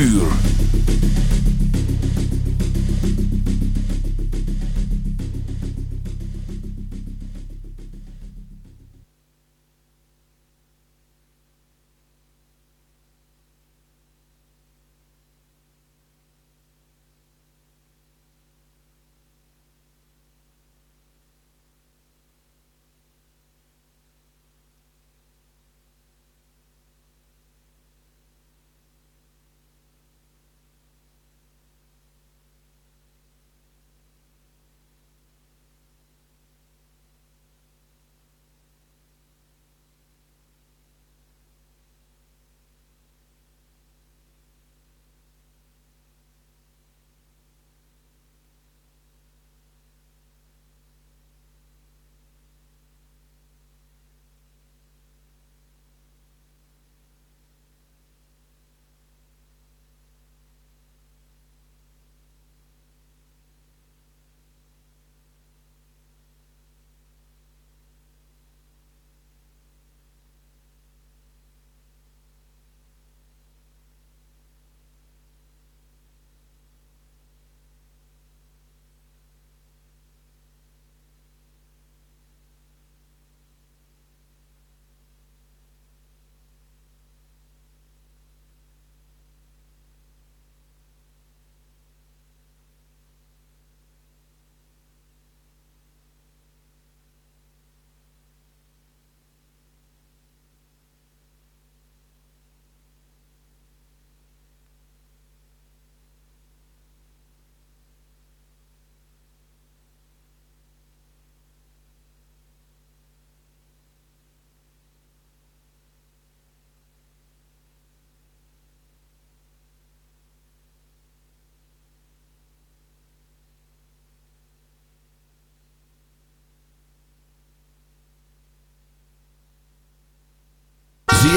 uur.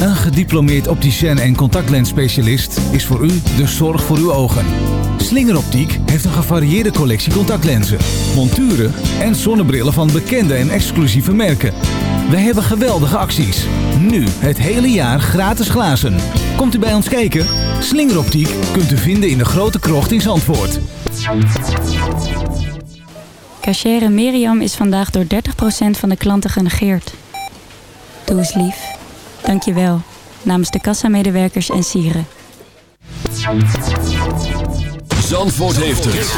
Een gediplomeerd opticien en contactlensspecialist is voor u de zorg voor uw ogen. Slingeroptiek heeft een gevarieerde collectie contactlenzen, monturen en zonnebrillen van bekende en exclusieve merken. Wij hebben geweldige acties. Nu het hele jaar gratis glazen. Komt u bij ons kijken? Slingeroptiek kunt u vinden in de grote krocht in Zandvoort. Cachere Miriam is vandaag door 30% van de klanten genegeerd. Doe eens lief. Dank je wel. Namens de kassamedewerkers en sieren. Zandvoort heeft het.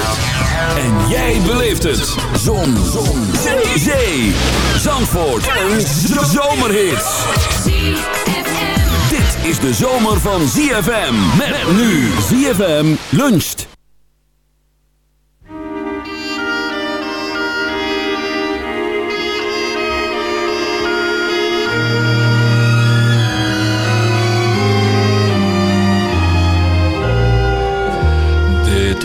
En jij beleeft het. Zon. Zon. Zee. Zee. Zandvoort. Een zomerhit. Dit is de zomer van ZFM. Met nu ZFM luncht.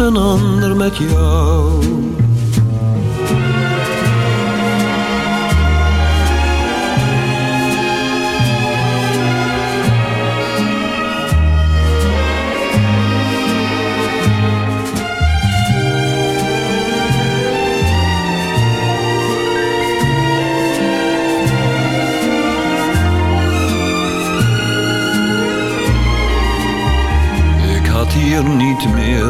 een ander met jou. Hier niet meer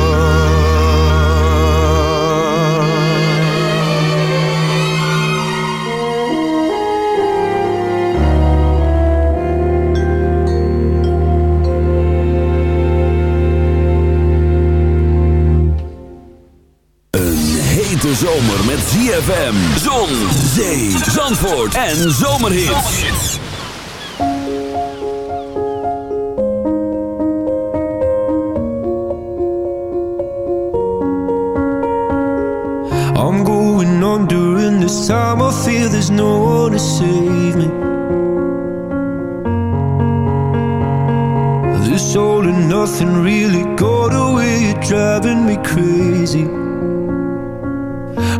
ZFM, zon, zee, zandvoort en zomerhits. I'm going on during this time. I feel there's no one to save me. This all and nothing really got away. Driving me crazy.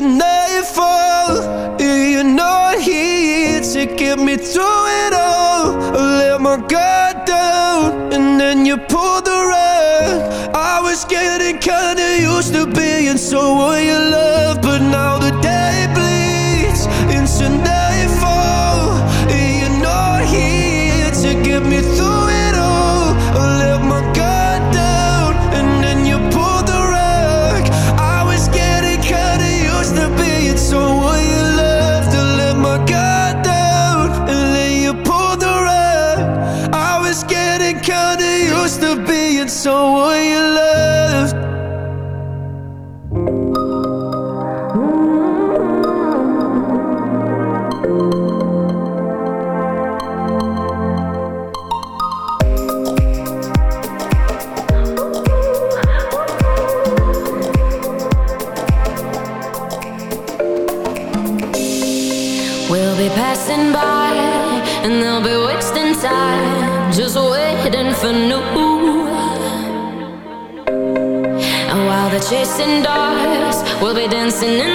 nightfall. You're not here to get me through it all. I let my guard down, and then you pulled the rug. I was getting kinda used to being someone you love, but now so will you dancing dogs. We'll be dancing in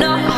know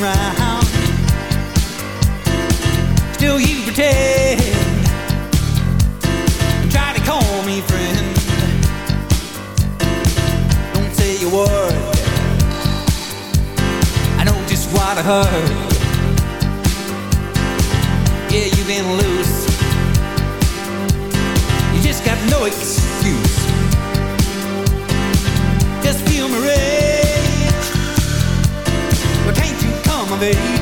round. Still you pretend, try to call me friend. Don't say a word. I know just what I heard. Yeah, you've been loose. You just got no excuse. You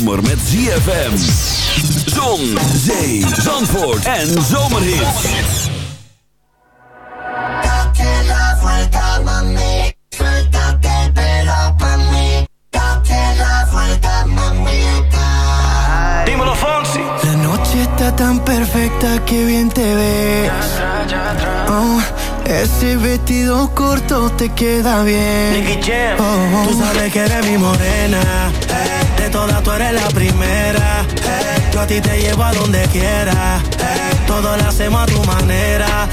zomer met ZFM. Zon, zee, zandvoort en mamita. Dímelo, Fonsi. La noche está tan perfecta que bien te ves. Oh, ese vestido corto te queda bien. A ti te llevo a donde quiera. eh, Todo lo hacemos a tu manera.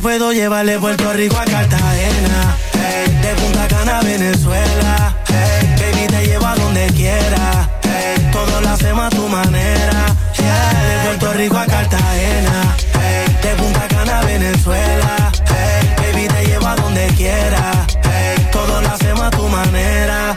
Puedo llevar de Puerto Rico a Cartagena. Hey, de Punta Cana a Venezuela. Hey, baby, te llevo a donde quiera. Hey, todo lo hacemos a tu manera. De Puerto Rico a Cartagena. De Punta Cana a Venezuela. Baby, te llevo a donde quiera. Todo lo hacemos a tu manera.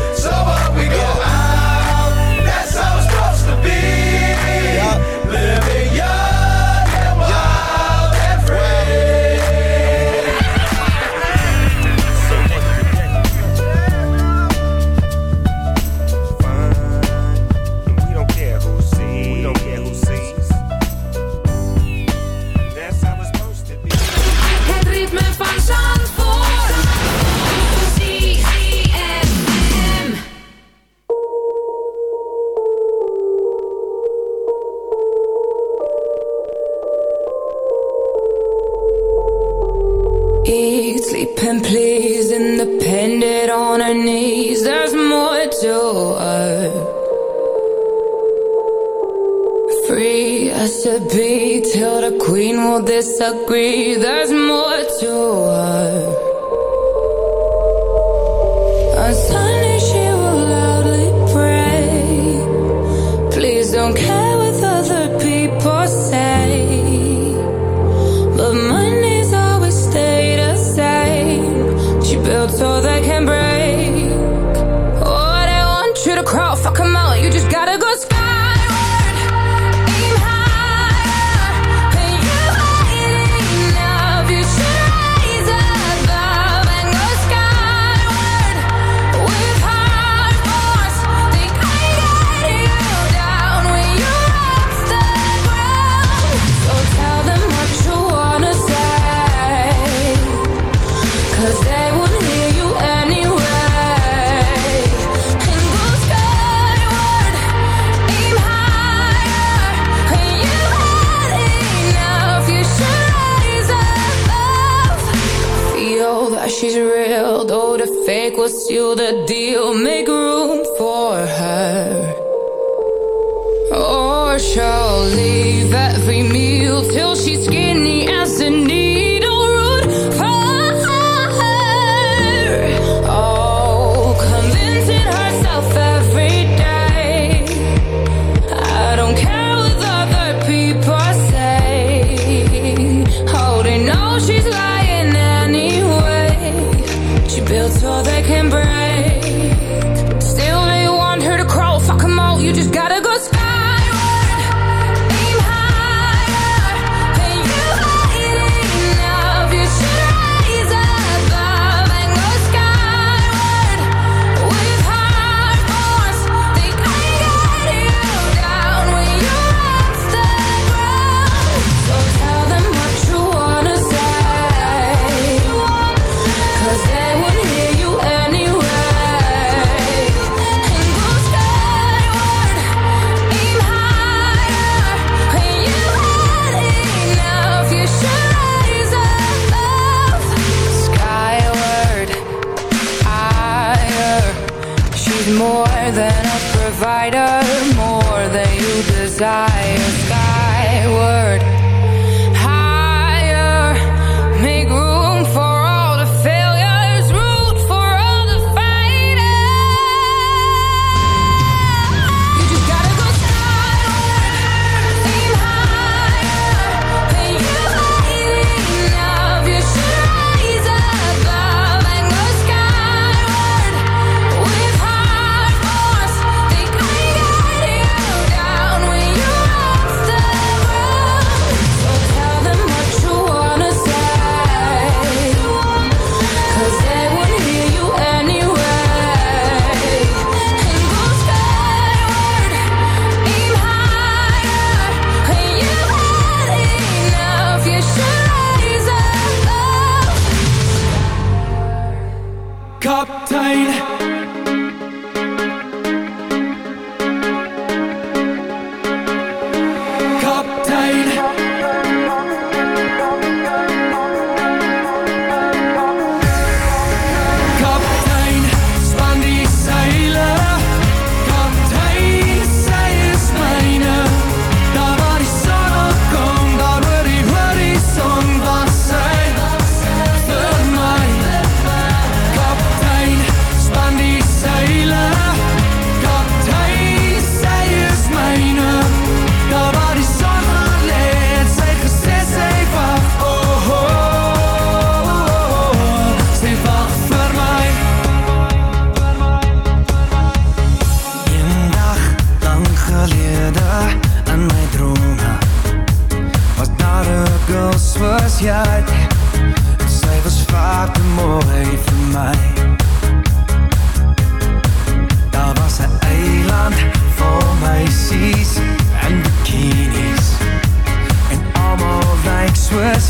Will the deal. Make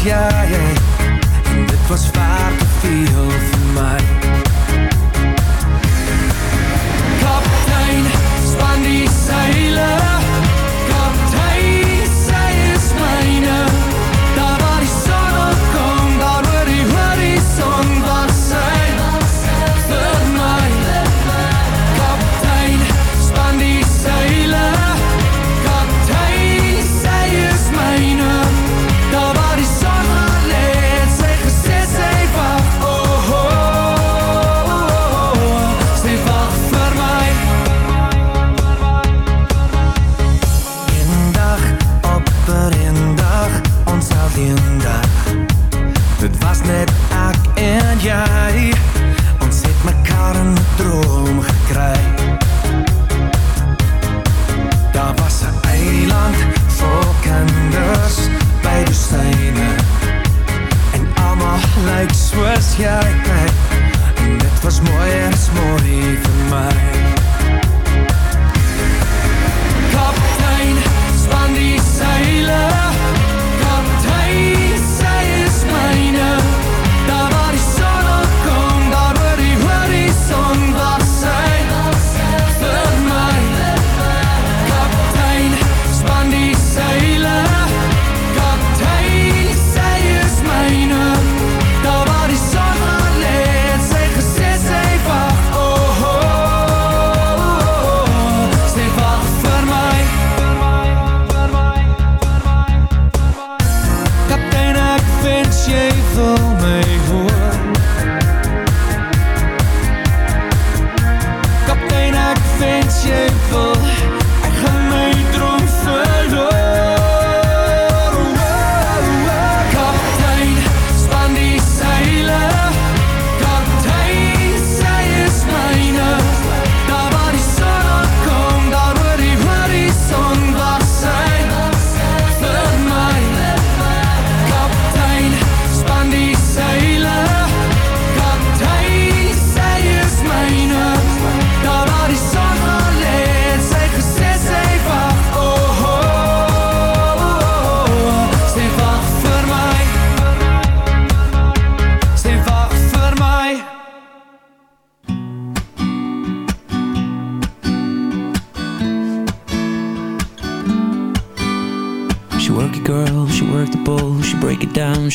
soos jy En dit was vaak te veel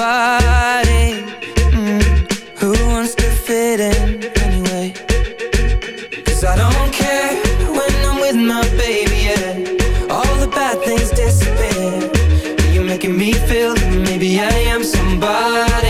Mm. Who wants to fit in anyway? Cause I don't care when I'm with my baby, yeah. All the bad things disappear. You're making me feel that maybe I am somebody.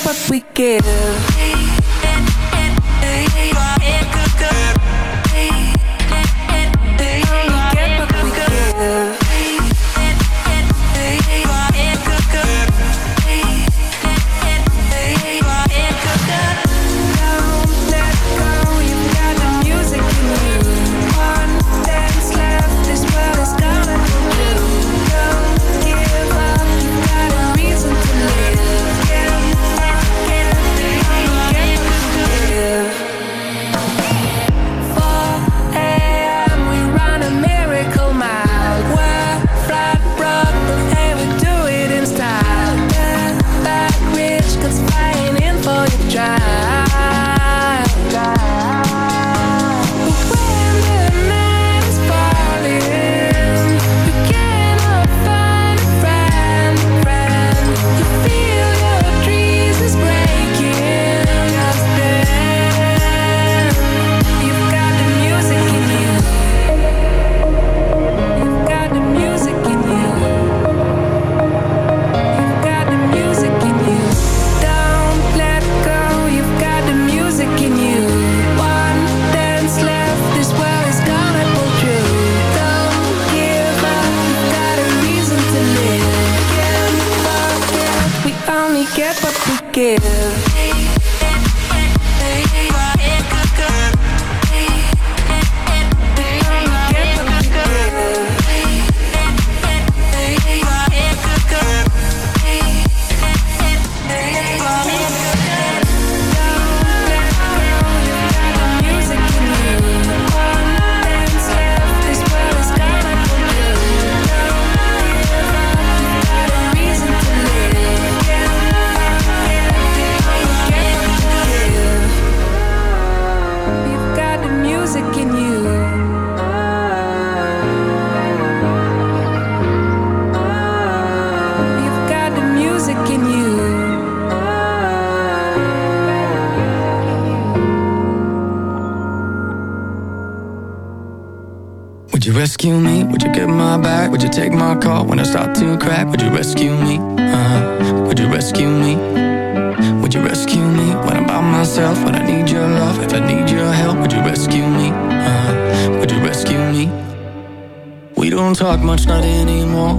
what we give. Would you take my call when I start to crack? Would you rescue me? Uh-huh. Would you rescue me? Would you rescue me when I'm by myself? When I need your love, if I need your help, would you rescue me? Uh-huh. Would you rescue me? We don't talk much, not anymore.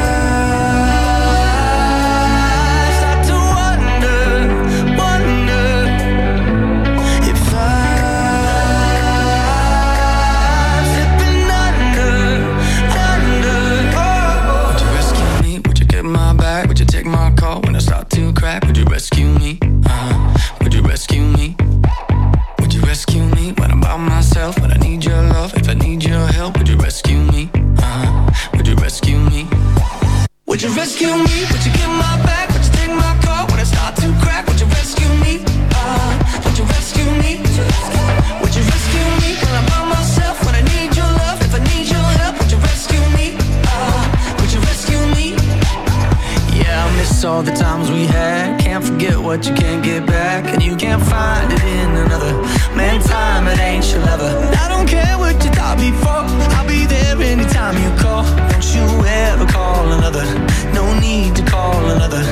miss all the times we had. Can't forget what you can't get back, and you can't find it in another. Man, time it ain't your lover. I don't care what you thought before. I'll be there anytime you call. Don't you ever call another. No need to call another.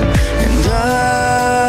And I